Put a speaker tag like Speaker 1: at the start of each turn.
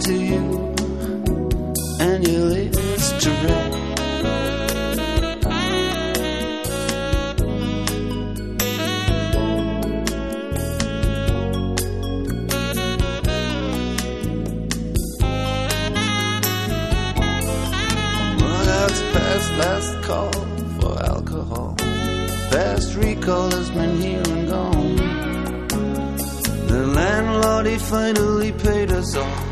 Speaker 1: to you and your latest trick. Well, that's past last call for alcohol. Past recall has been here and gone. The landlord, he finally paid us all.